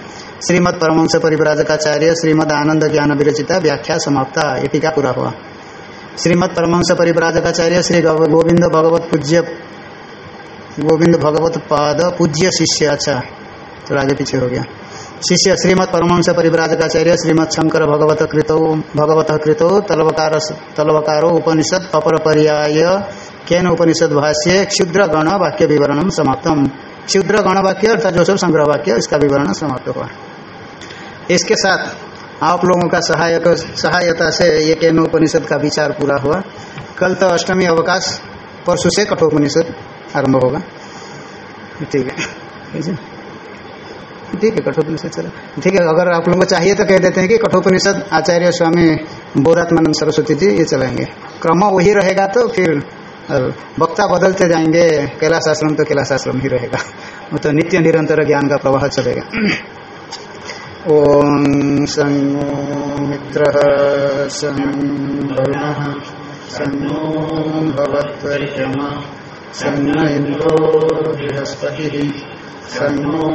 श्रीमद परमहंस परिव्राजकाचार्य श्रीमद आनंद ज्ञान विरचिता व्याख्या समाप्ता ये पूरा हुआ। श्रीमद परमहंस परिव्राजकाचार्य श्री गोविंद भगवत पूज्य गोविंद भगवत पाद पूज्य शिष्य अच्छा तो आगे पीछे हो गया। शिष्य श्रीमद परमहंस परिव्राजकाचार्य श्रीमद शंकर भगवत कृतो भगवत कृतो तलवकार, तलवकारो उपनिषद अपर पर्याय, केन उपनिषद भाष्य क्षुद्र गण वाक्य विवरण समाप्तम क्षुद्र गण वाक्य अर्थात जो सब संग्रह वाक्य, इसका विवरण समाप्त हुआ। इसके साथ आप लोगों का सहायक, सहायता से ये केन उपनिषद का विचार पूरा हुआ। कल तो अष्टमी अवकाश, परसों से कठोपनिषद आरंभ होगा। ठीक है। ठीक है, कठोपनिषद चलो। ठीक है, अगर आप लोगों को चाहिए तो कह देते हैं कि कठोपनिषद आचार्य स्वामी बोरात्मानंद सरस्वती जी, ये चलाएँगे। क्रम वही रहेगा तो फिर वक्ता बदलते जाएँगे कैलाश आश्रम तो कैलाश आश्रम ही रहेगा। वो तो नित्य निरंतर ज्ञान का प्रवाह चलेगा। ओम सं मित्रः सं वरुणः सन्नो भवत्वर्यमा सन्न सन्नो